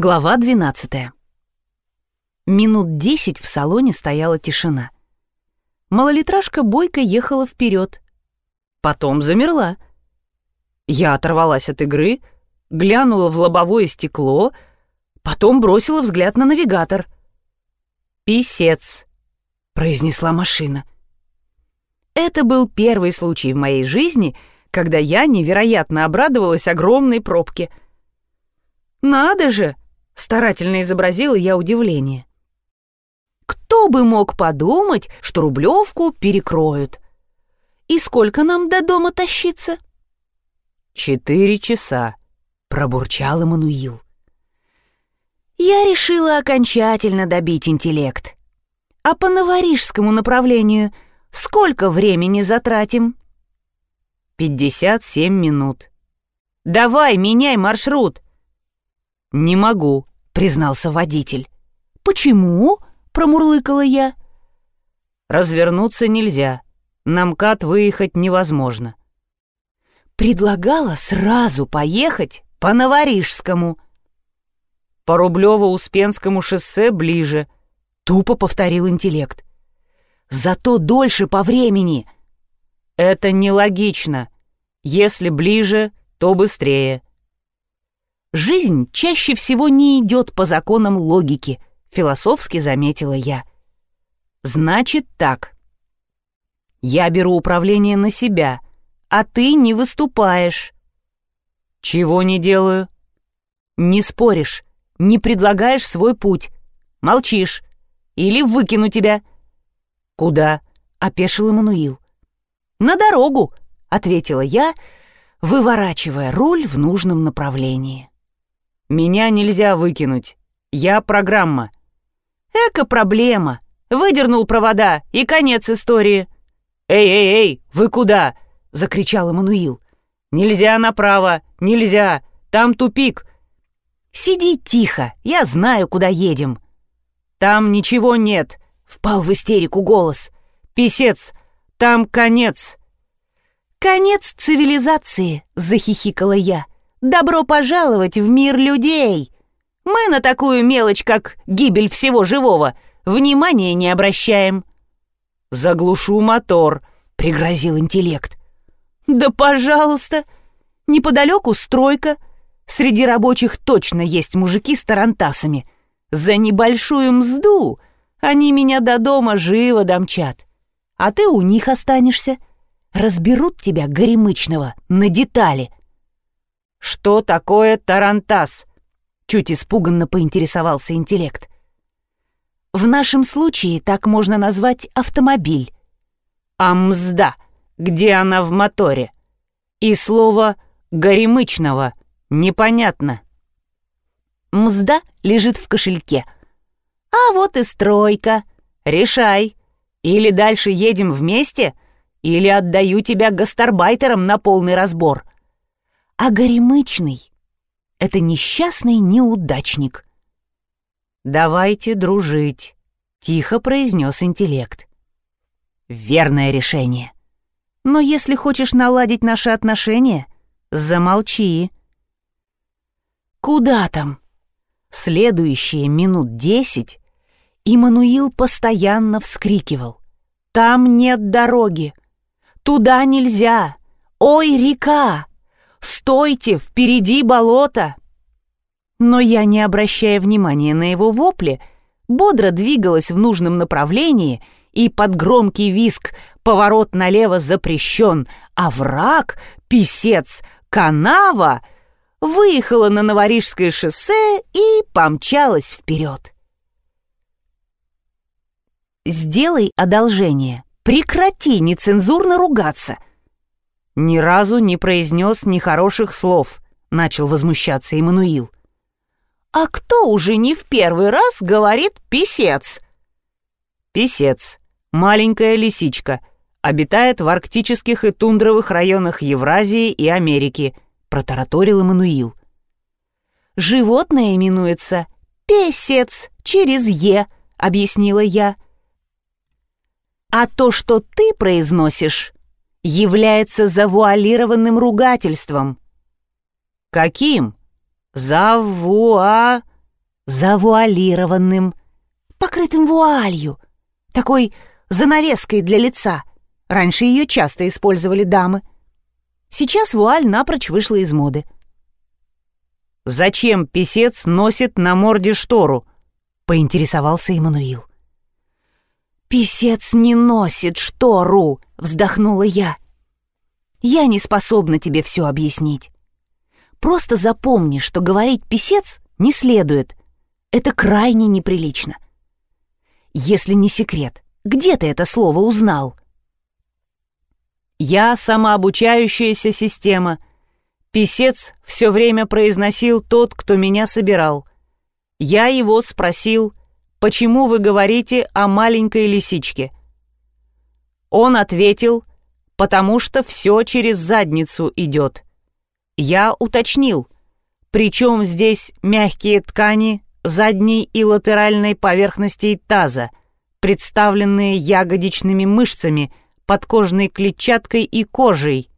Глава 12. Минут десять в салоне стояла тишина. Малолитражка бойко ехала вперед. Потом замерла. Я оторвалась от игры, глянула в лобовое стекло, потом бросила взгляд на навигатор. «Писец», — произнесла машина. Это был первый случай в моей жизни, когда я невероятно обрадовалась огромной пробке. «Надо же!» Старательно изобразила я удивление. Кто бы мог подумать, что Рублевку перекроют? И сколько нам до дома тащиться? Четыре часа, пробурчал Эммануил. Я решила окончательно добить интеллект. А по новорижскому направлению сколько времени затратим? Пятьдесят семь минут. Давай, меняй маршрут. Не могу, признался водитель. «Почему?» — промурлыкала я. «Развернуться нельзя. На МКАД выехать невозможно». Предлагала сразу поехать по Новорижскому. «По Рублево-Успенскому шоссе ближе», — тупо повторил интеллект. «Зато дольше по времени». «Это нелогично. Если ближе, то быстрее». Жизнь чаще всего не идет по законам логики, философски заметила я. Значит так. Я беру управление на себя, а ты не выступаешь. Чего не делаю? Не споришь, не предлагаешь свой путь, молчишь или выкину тебя. Куда? опешил Эммануил. На дорогу, ответила я, выворачивая руль в нужном направлении. Меня нельзя выкинуть. Я программа. Эко-проблема. Выдернул провода, и конец истории. «Эй, эй, эй, вы куда?» — закричал Эммануил. «Нельзя направо, нельзя, там тупик». «Сиди тихо, я знаю, куда едем». «Там ничего нет», — впал в истерику голос. «Писец, там конец». «Конец цивилизации», — захихикала я. Добро пожаловать в мир людей! Мы на такую мелочь, как гибель всего живого, внимания не обращаем». «Заглушу мотор», — пригрозил интеллект. «Да пожалуйста! Неподалеку стройка. Среди рабочих точно есть мужики с тарантасами. За небольшую мзду они меня до дома живо домчат. А ты у них останешься. Разберут тебя, горемычного, на детали. «Что такое тарантас?» — чуть испуганно поинтересовался интеллект. «В нашем случае так можно назвать автомобиль». «А мзда? Где она в моторе?» «И слово «горемычного» непонятно». «Мзда лежит в кошельке». «А вот и стройка. Решай. Или дальше едем вместе, или отдаю тебя гастарбайтерам на полный разбор» а горемычный — это несчастный неудачник. «Давайте дружить», — тихо произнес интеллект. «Верное решение. Но если хочешь наладить наши отношения, замолчи». «Куда там?» Следующие минут десять Иммануил постоянно вскрикивал. «Там нет дороги! Туда нельзя! Ой, река! Стойте, впереди болото!» Но я, не обращая внимания на его вопли, бодро двигалась в нужном направлении, и под громкий виск поворот налево запрещен, а враг, писец, канава выехала на Новорижское шоссе и помчалась вперед. «Сделай одолжение, прекрати нецензурно ругаться», «Ни разу не произнес нехороших слов», — начал возмущаться Эммануил. «А кто уже не в первый раз говорит «писец»?» «Писец. Маленькая лисичка. Обитает в арктических и тундровых районах Евразии и Америки», — протараторил Эммануил. «Животное именуется «песец» через «е», — объяснила я. «А то, что ты произносишь, является завуалированным ругательством. Каким? Завуа... завуалированным, покрытым вуалью, такой занавеской для лица. Раньше ее часто использовали дамы. Сейчас вуаль напрочь вышла из моды. «Зачем писец носит на морде штору?» — поинтересовался Эммануил. «Писец не носит штору!» — вздохнула я. «Я не способна тебе все объяснить. Просто запомни, что говорить «писец» не следует. Это крайне неприлично. Если не секрет, где ты это слово узнал?» «Я самообучающаяся система. Писец все время произносил тот, кто меня собирал. Я его спросил, почему вы говорите о маленькой лисичке?» Он ответил, потому что все через задницу идет. Я уточнил, причем здесь мягкие ткани задней и латеральной поверхностей таза, представленные ягодичными мышцами, подкожной клетчаткой и кожей.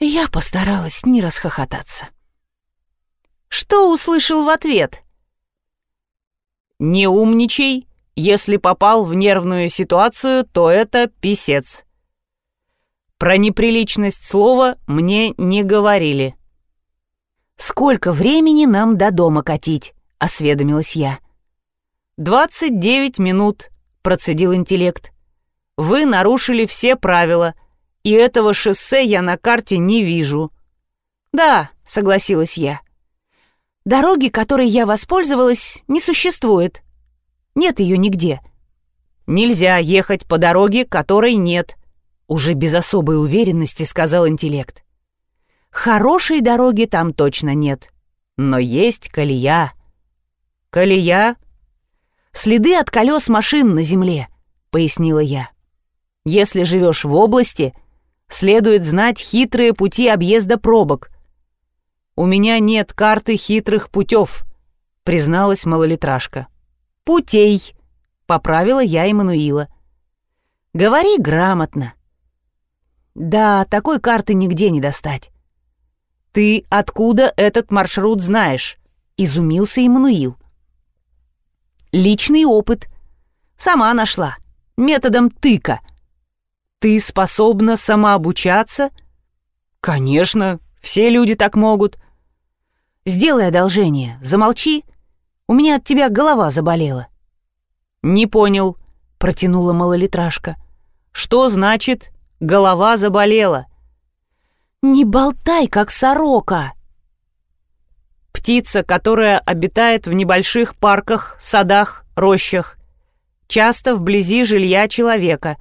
Я постаралась не расхохотаться. Что услышал в ответ? «Не умничай, если попал в нервную ситуацию, то это писец». Про неприличность слова мне не говорили. «Сколько времени нам до дома катить?» — осведомилась я. «Двадцать девять минут», — процедил интеллект. «Вы нарушили все правила, и этого шоссе я на карте не вижу». «Да», — согласилась я. «Дороги, которой я воспользовалась, не существует. Нет ее нигде». «Нельзя ехать по дороге, которой нет», уже без особой уверенности сказал интеллект. Хорошей дороги там точно нет, но есть колея. Колея? Следы от колес машин на земле, пояснила я. Если живешь в области, следует знать хитрые пути объезда пробок. У меня нет карты хитрых путев, призналась малолитражка. Путей, поправила я Эммануила. Говори грамотно. Да, такой карты нигде не достать. Ты откуда этот маршрут знаешь? Изумился Иммануил. Личный опыт. Сама нашла. Методом тыка. Ты способна самообучаться? Конечно, все люди так могут. Сделай одолжение, замолчи. У меня от тебя голова заболела. Не понял, протянула малолитражка. Что значит Голова заболела. «Не болтай, как сорока!» Птица, которая обитает в небольших парках, садах, рощах, часто вблизи жилья человека.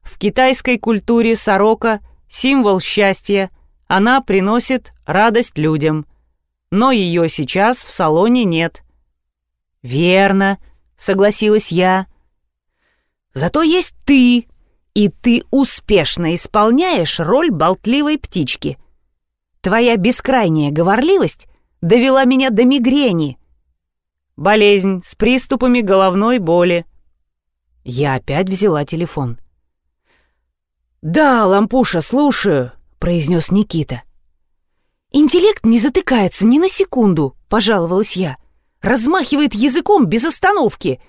В китайской культуре сорока — символ счастья, она приносит радость людям. Но ее сейчас в салоне нет. «Верно», — согласилась я. «Зато есть ты», и ты успешно исполняешь роль болтливой птички. Твоя бескрайняя говорливость довела меня до мигрени. Болезнь с приступами головной боли. Я опять взяла телефон. «Да, лампуша, слушаю», — произнес Никита. «Интеллект не затыкается ни на секунду», — пожаловалась я. «Размахивает языком без остановки».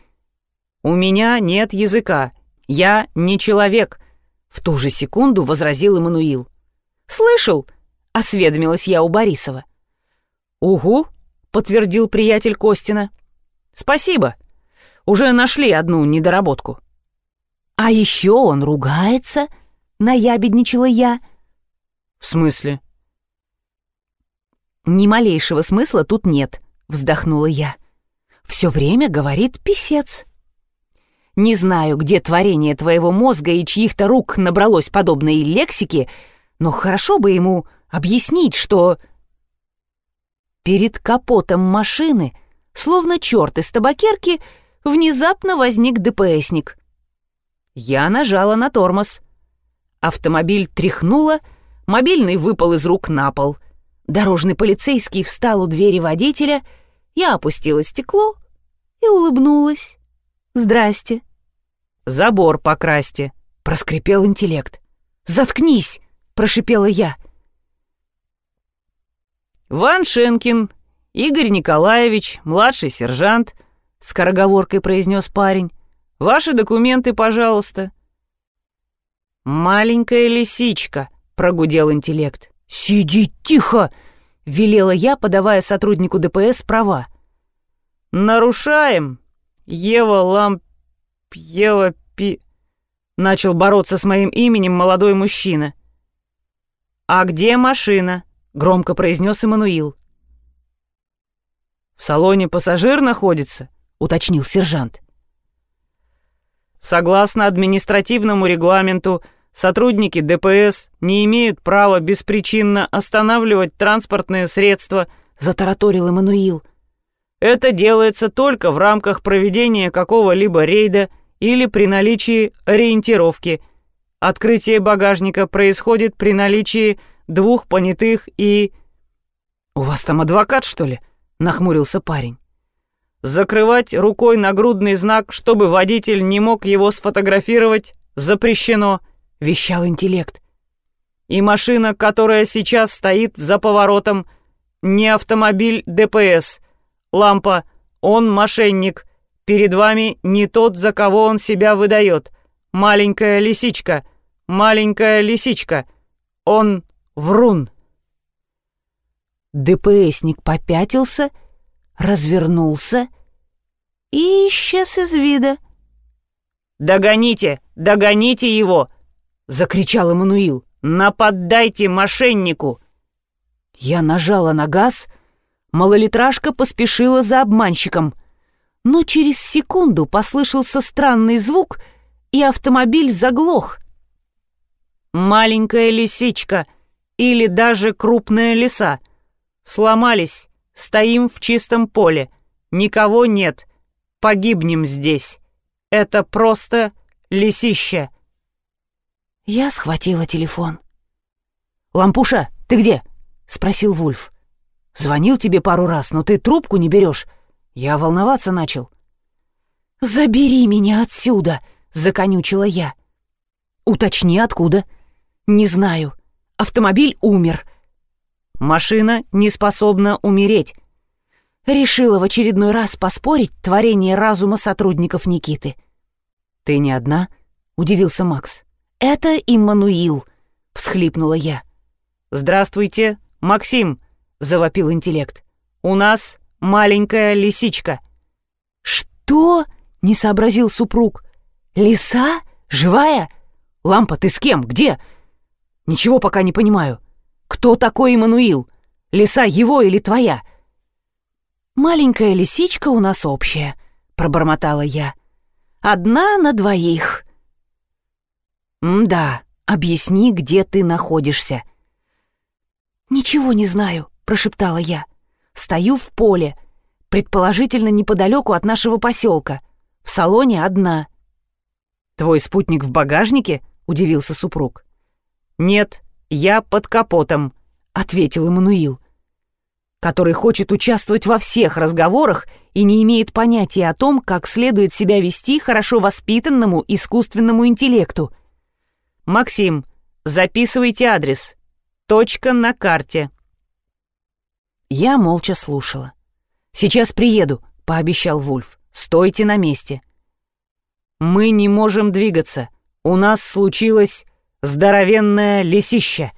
«У меня нет языка», «Я не человек», — в ту же секунду возразил Эммануил. «Слышал?» — осведомилась я у Борисова. «Угу», — подтвердил приятель Костина. «Спасибо. Уже нашли одну недоработку». «А еще он ругается?» — наябедничала я. «В смысле?» «Ни малейшего смысла тут нет», — вздохнула я. «Все время говорит писец». Не знаю, где творение твоего мозга и чьих-то рук набралось подобной лексики, но хорошо бы ему объяснить, что... Перед капотом машины, словно черт из табакерки, внезапно возник ДПСник. Я нажала на тормоз. Автомобиль тряхнуло, мобильный выпал из рук на пол. Дорожный полицейский встал у двери водителя, я опустила стекло и улыбнулась. «Здрасте». «Забор покрасьте», — проскрипел интеллект. «Заткнись!» — прошипела я. «Ван Шенкин, Игорь Николаевич, младший сержант», — скороговоркой произнес парень. «Ваши документы, пожалуйста». «Маленькая лисичка», — прогудел интеллект. «Сиди тихо!» — велела я, подавая сотруднику ДПС права. «Нарушаем, Ева Ламп... Ева Пи...» Начал бороться с моим именем молодой мужчина. «А где машина?» — громко произнес Эммануил. «В салоне пассажир находится», — уточнил сержант. «Согласно административному регламенту, сотрудники ДПС не имеют права беспричинно останавливать транспортные средства», — затараторил Эммануил. «Это делается только в рамках проведения какого-либо рейда или при наличии ориентировки. Открытие багажника происходит при наличии двух понятых и... «У вас там адвокат, что ли?» — нахмурился парень. «Закрывать рукой нагрудный знак, чтобы водитель не мог его сфотографировать, запрещено», — вещал интеллект. «И машина, которая сейчас стоит за поворотом, не автомобиль ДПС. Лампа, он мошенник. Перед вами не тот, за кого он себя выдает. Маленькая лисичка, маленькая лисичка. Он врун». ДПСник попятился, развернулся и исчез из вида. «Догоните, догоните его!» — закричал Эммануил. «Нападайте мошеннику!» Я нажала на газ, малолитражка поспешила за обманщиком — но через секунду послышался странный звук, и автомобиль заглох. «Маленькая лисичка или даже крупная лиса. Сломались, стоим в чистом поле, никого нет, погибнем здесь. Это просто лисище». Я схватила телефон. «Лампуша, ты где?» — спросил Вульф. «Звонил тебе пару раз, но ты трубку не берешь. Я волноваться начал. «Забери меня отсюда!» — законючила я. «Уточни, откуда?» «Не знаю. Автомобиль умер». «Машина не способна умереть». Решила в очередной раз поспорить творение разума сотрудников Никиты. «Ты не одна?» — удивился Макс. «Это Иммануил», — всхлипнула я. «Здравствуйте, Максим», — завопил интеллект. «У нас маленькая лисичка». «Что?» — не сообразил супруг. «Лиса? Живая? Лампа, ты с кем? Где?» «Ничего пока не понимаю. Кто такой Эммануил? Лиса его или твоя?» «Маленькая лисичка у нас общая», — пробормотала я. «Одна на двоих». «М-да, объясни, где ты находишься». «Ничего не знаю», — прошептала я. Стою в поле, предположительно неподалеку от нашего поселка. В салоне одна. «Твой спутник в багажнике?» — удивился супруг. «Нет, я под капотом», — ответил Эммануил, который хочет участвовать во всех разговорах и не имеет понятия о том, как следует себя вести хорошо воспитанному искусственному интеллекту. «Максим, записывайте адрес. Точка на карте». Я молча слушала. «Сейчас приеду», — пообещал Вульф. «Стойте на месте». «Мы не можем двигаться. У нас случилось здоровенное лисище»,